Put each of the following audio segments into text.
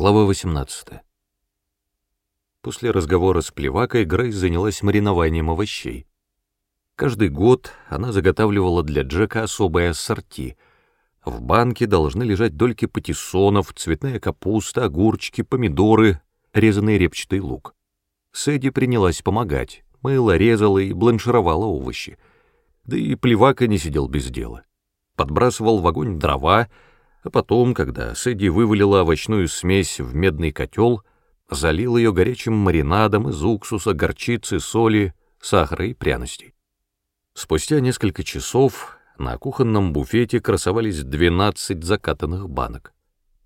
Глава 18. После разговора с Плевакой Грейс занялась маринованием овощей. Каждый год она заготавливала для Джека особые ассорти. В банке должны лежать дольки патиссонов, цветная капуста, огурчики, помидоры, резанный репчатый лук. Сэдди принялась помогать, мыла, резала и бланшировала овощи. Да и Плевака не сидел без дела. Подбрасывал в огонь дрова, а потом, когда Сэдди вывалила овощную смесь в медный котел, залил ее горячим маринадом из уксуса, горчицы, соли, сахара и пряностей. Спустя несколько часов на кухонном буфете красовались 12 закатанных банок.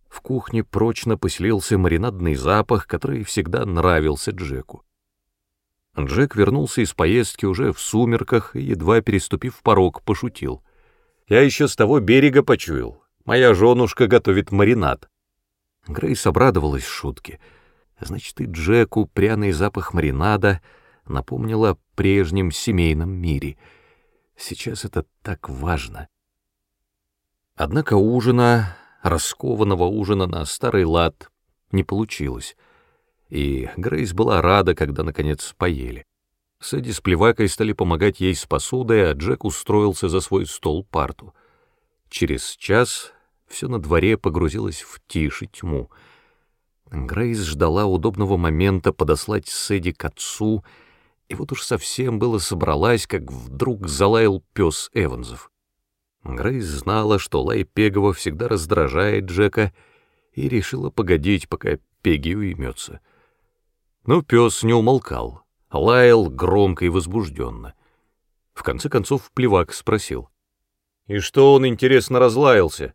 В кухне прочно поселился маринадный запах, который всегда нравился Джеку. Джек вернулся из поездки уже в сумерках и, едва переступив порог, пошутил. «Я еще с того берега почуял. Моя женушка готовит маринад». Грейс обрадовалась шутке. Значит, и Джеку пряный запах маринада напомнил о прежнем семейном мире. Сейчас это так важно. Однако ужина, раскованного ужина на старый лад, не получилось, и Грейс была рада, когда, наконец, поели. Сэдди с плевакой стали помогать ей с посудой, а Джек устроился за свой стол парту. Через час все на дворе погрузилось в тишь и тьму. Грейс ждала удобного момента подослать Сэдди к отцу, и вот уж совсем было собралась, как вдруг залаял пес Эвансов. Грейс знала, что лай Пегова всегда раздражает Джека, и решила погодить, пока Пеги уймется. Но пес не умолкал, лаял громко и возбужденно. В конце концов плевак спросил. «И что он, интересно, разлаялся?»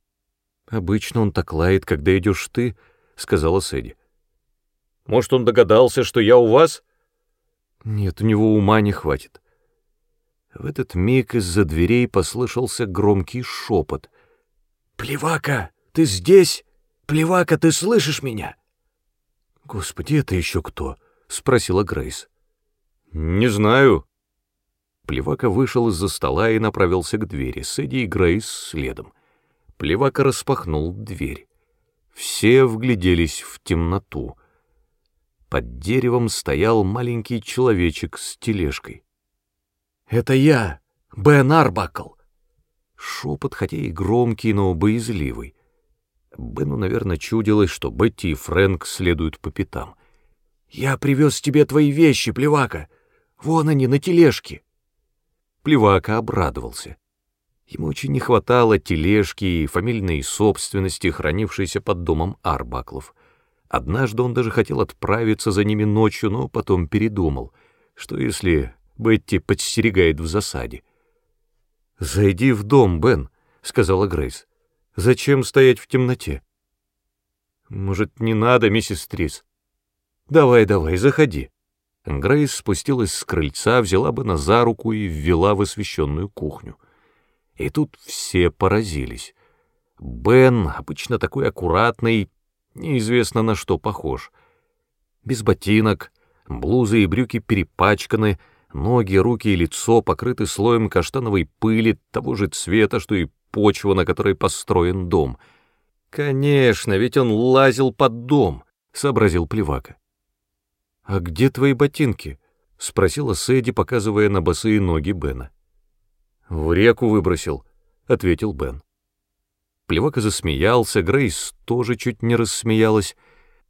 «Обычно он так лает, когда идешь ты», — сказала Сэдди. «Может, он догадался, что я у вас?» «Нет, у него ума не хватит». В этот миг из-за дверей послышался громкий шепот. «Плевака, ты здесь? Плевака, ты слышишь меня?» «Господи, это еще кто?» — спросила Грейс. «Не знаю». Плевака вышел из-за стола и направился к двери, Сэдди и Грейс следом. Плевака распахнул дверь. Все вгляделись в темноту. Под деревом стоял маленький человечек с тележкой. «Это я, Бен Арбакл!» Шепот, хотя и громкий, но боязливый. Бену, наверное, чудилось, что Бетти и Фрэнк следуют по пятам. «Я привез тебе твои вещи, Плевака! Вон они, на тележке!» Плевака обрадовался. Ему очень не хватало тележки и фамильной собственности, хранившейся под домом Арбаклов. Однажды он даже хотел отправиться за ними ночью, но потом передумал, что если Бетти подстерегает в засаде. «Зайди в дом, Бен», — сказала Грейс. «Зачем стоять в темноте?» «Может, не надо, миссис Трис?» «Давай, давай, заходи». Грейс спустилась с крыльца, взяла Бена за руку и ввела в освещенную кухню. И тут все поразились. Бен, обычно такой аккуратный, неизвестно на что похож. Без ботинок, блузы и брюки перепачканы, ноги, руки и лицо покрыты слоем каштановой пыли того же цвета, что и почва, на которой построен дом. «Конечно, ведь он лазил под дом», — сообразил Плевака. «А где твои ботинки?» — спросила Сэдди, показывая на босые ноги Бена. «В реку выбросил», — ответил Бен. Плевака засмеялся, Грейс тоже чуть не рассмеялась,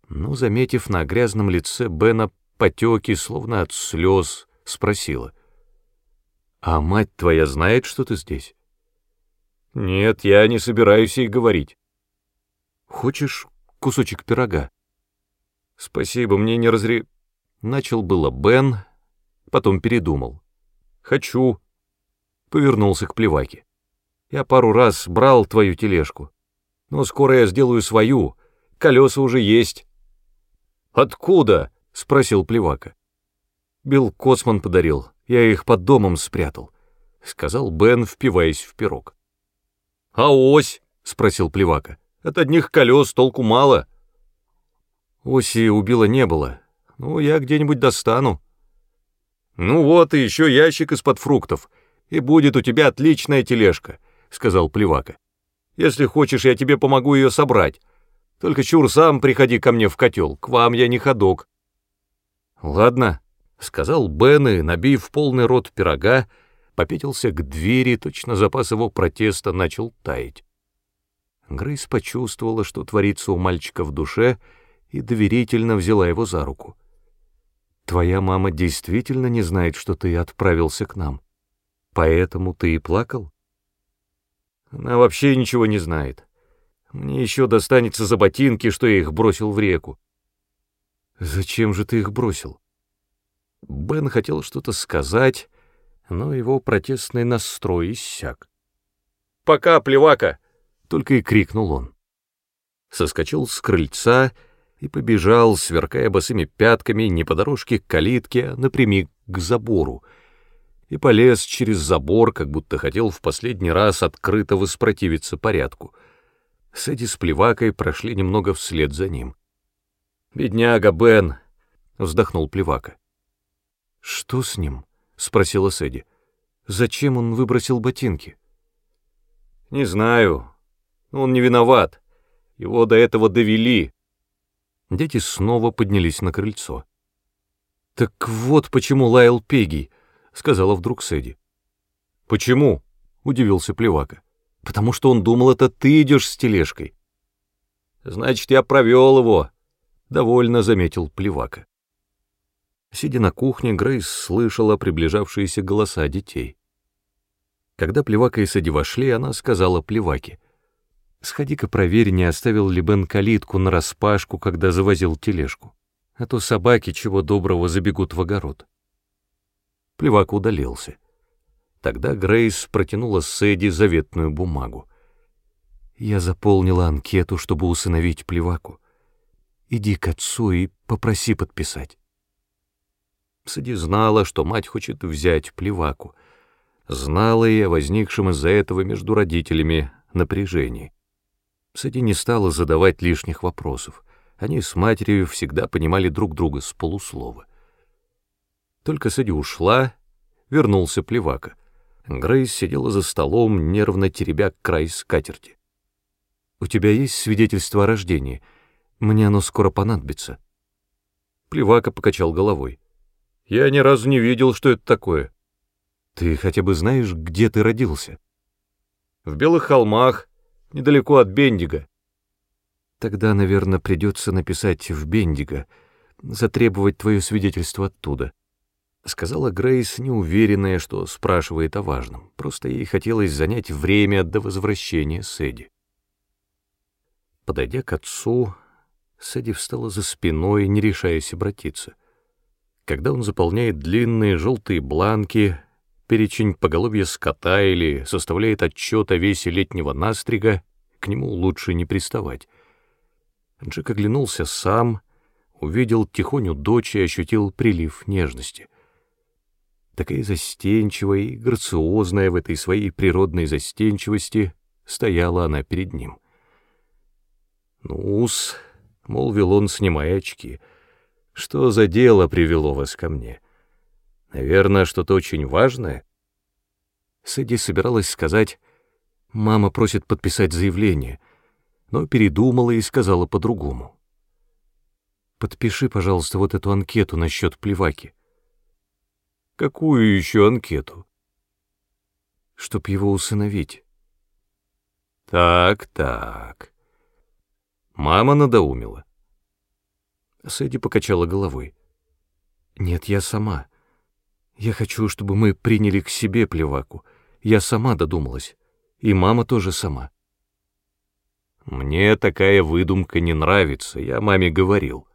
но, заметив на грязном лице Бена потеки, словно от слез, спросила. «А мать твоя знает, что ты здесь?» «Нет, я не собираюсь ей говорить». «Хочешь кусочек пирога?» «Спасибо, мне не разре...» Начал было Бен, потом передумал. «Хочу», повернулся к плеваке. «Я пару раз брал твою тележку, но скоро я сделаю свою, колеса уже есть». «Откуда?» — спросил плевака. «Билл Коцман подарил, я их под домом спрятал», — сказал Бен, впиваясь в пирог. «А ось?» — спросил плевака. «От одних колес толку мало». Оси убила не было. Ну, я где-нибудь достану. Ну вот, и еще ящик из-под фруктов и будет у тебя отличная тележка», — сказал Плевака. «Если хочешь, я тебе помогу ее собрать. Только чур сам приходи ко мне в котел, к вам я не ходок. Ладно, — сказал Бен и, набив полный рот пирога, попятился к двери, точно запас его протеста начал таять. Грейс почувствовала, что творится у мальчика в душе, и доверительно взяла его за руку. «Твоя мама действительно не знает, что ты отправился к нам. Поэтому ты и плакал?» «Она вообще ничего не знает. Мне еще достанется за ботинки, что я их бросил в реку». «Зачем же ты их бросил?» Бен хотел что-то сказать, но его протестный настрой иссяк. «Пока, плевака!» — только и крикнул он. Соскочил с крыльца и побежал, сверкая босыми пятками, не по дорожке к калитке, а напрямик к забору, и полез через забор, как будто хотел в последний раз открыто воспротивиться порядку. Сэдди с плевакой прошли немного вслед за ним. «Бедняга Бен!» — вздохнул плевака. «Что с ним?» — спросила Сэдди. «Зачем он выбросил ботинки?» «Не знаю. Он не виноват. Его до этого довели». Дети снова поднялись на крыльцо. «Так вот почему лаял Пегий», — сказала вдруг Сэдди. «Почему?» — удивился Плевака. «Потому что он думал, это ты идешь с тележкой». «Значит, я провел его», — довольно заметил Плевака. Сидя на кухне, Грейс слышала приближавшиеся голоса детей. Когда Плевака и Сэдди вошли, она сказала Плеваке, «Сходи-ка проверь, не оставил ли Бен калитку нараспашку, когда завозил тележку, а то собаки чего доброго забегут в огород». Плевак удалился. Тогда Грейс протянула Сэдди заветную бумагу. «Я заполнила анкету, чтобы усыновить Плеваку. Иди к отцу и попроси подписать». Сади знала, что мать хочет взять плеваку. Знала и о возникшем из-за этого между родителями напряжении. Сади не стала задавать лишних вопросов. Они с матерью всегда понимали друг друга с полуслова. Только Сади ушла, вернулся плевака. Грейс сидела за столом, нервно теребя край скатерти. «У тебя есть свидетельство о рождении? Мне оно скоро понадобится». Плевака покачал головой. Я ни разу не видел, что это такое. Ты хотя бы знаешь, где ты родился? В Белых холмах, недалеко от Бендига. Тогда, наверное, придется написать в Бендиго, затребовать твое свидетельство оттуда. Сказала Грейс, неуверенная, что спрашивает о важном. Просто ей хотелось занять время до возвращения Сэдди. Подойдя к отцу, Сэдди встала за спиной, не решаясь обратиться. Когда он заполняет длинные желтые бланки, перечень поголовья скота или составляет отчет о весе летнего настрига, к нему лучше не приставать. Джек оглянулся сам, увидел тихоню дочь и ощутил прилив нежности. Такая застенчивая и грациозная в этой своей природной застенчивости стояла она перед ним. «Ну-с», — молвил он, снимая очки, — что за дело привело вас ко мне? Наверное, что-то очень важное?» Сэдди собиралась сказать, «Мама просит подписать заявление», но передумала и сказала по-другому. «Подпиши, пожалуйста, вот эту анкету насчет плеваки». «Какую еще анкету?» «Чтоб его усыновить». «Так, так». Мама надоумила. Сэдди покачала головой. «Нет, я сама. Я хочу, чтобы мы приняли к себе плеваку. Я сама додумалась. И мама тоже сама». «Мне такая выдумка не нравится, я маме говорил».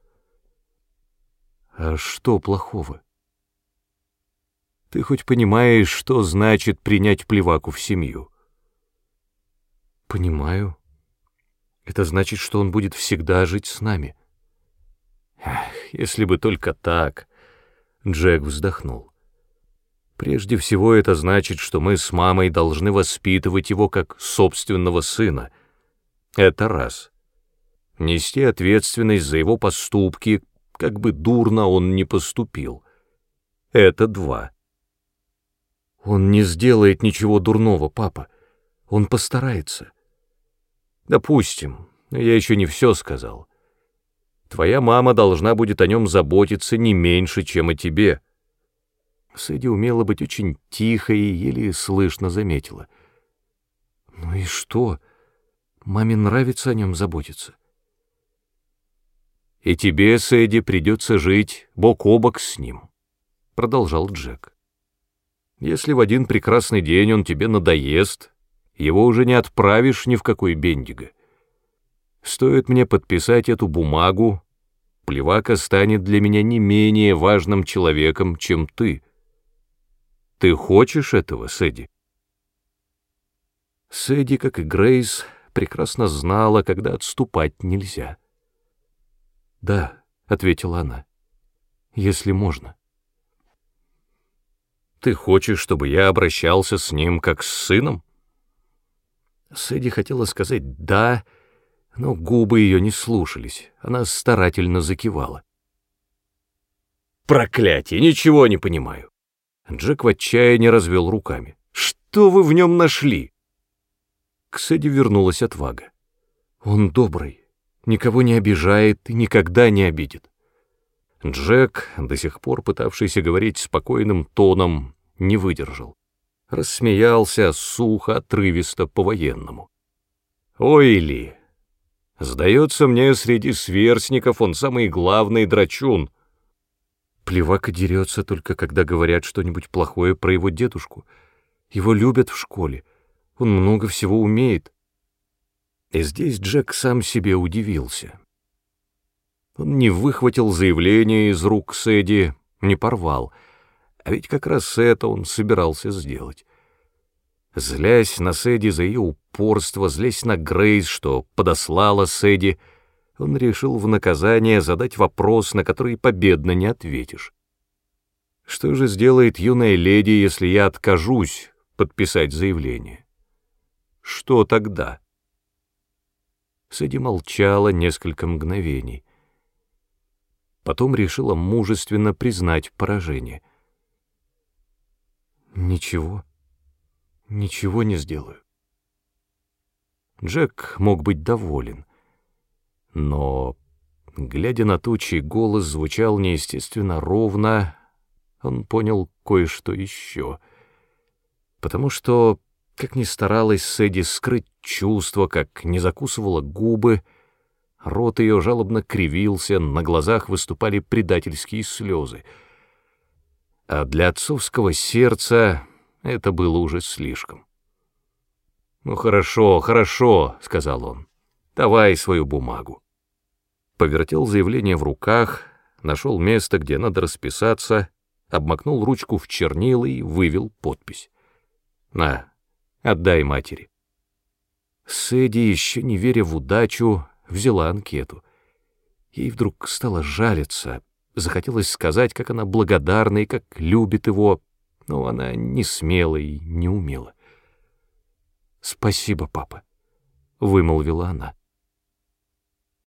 «А что плохого?» «Ты хоть понимаешь, что значит принять плеваку в семью?» «Понимаю. Это значит, что он будет всегда жить с нами». Ах, если бы только так. Джек вздохнул. Прежде всего это значит, что мы с мамой должны воспитывать его как собственного сына. Это раз. Нести ответственность за его поступки, как бы дурно он ни поступил. Это два. Он не сделает ничего дурного, папа. Он постарается. Допустим, я еще не все сказал. Твоя мама должна будет о нем заботиться не меньше, чем о тебе. Сэдди умела быть очень тихой и еле слышно заметила. Ну и что? Маме нравится о нем заботиться. И тебе, Сэдди, придется жить бок о бок с ним, продолжал Джек. Если в один прекрасный день он тебе надоест, его уже не отправишь ни в какой бендиго. Стоит мне подписать эту бумагу, Плевака станет для меня не менее важным человеком, чем ты. Ты хочешь этого, Сэдди? Сэдди, как и Грейс, прекрасно знала, когда отступать нельзя. «Да», — ответила она, — «если можно». «Ты хочешь, чтобы я обращался с ним как с сыном?» Сэдди хотела сказать «да», но губы ее не слушались, она старательно закивала. «Проклятие, ничего не понимаю!» Джек в отчаянии развел руками. «Что вы в нем нашли?» К Сэдди вернулась отвага. «Он добрый, никого не обижает и никогда не обидит». Джек, до сих пор пытавшийся говорить спокойным тоном, не выдержал. Рассмеялся сухо, отрывисто, по-военному. «Ой, Ли, Сдается мне, среди сверстников он самый главный драчун. Плевака дерется только, когда говорят что-нибудь плохое про его дедушку. Его любят в школе. Он много всего умеет. И здесь Джек сам себе удивился. Он не выхватил заявление из рук Сэдди, не порвал. А ведь как раз это он собирался сделать. Злясь на Сэдди за ее упорство, злясь на Грейс, что подослала Сэдди, он решил в наказание задать вопрос, на который победно не ответишь. Что же сделает юная леди, если я откажусь подписать заявление? Что тогда? Сэдди молчала несколько мгновений. Потом решила мужественно признать поражение. «Ничего», ничего не сделаю. Джек мог быть доволен, но, глядя на то, голос звучал неестественно ровно, он понял кое-что еще. Потому что, как ни старалась Сэдди скрыть чувство, как не закусывала губы, рот ее жалобно кривился, на глазах выступали предательские слезы. А для отцовского сердца это было уже слишком. «Ну хорошо, хорошо», — сказал он. «Давай свою бумагу». Повертел заявление в руках, нашел место, где надо расписаться, обмакнул ручку в чернила и вывел подпись. «На, отдай матери». Сэдди, еще не веря в удачу, взяла анкету. Ей вдруг стало жалиться, захотелось сказать, как она благодарна и как любит его, но она не смела и не умела. «Спасибо, папа», — вымолвила она.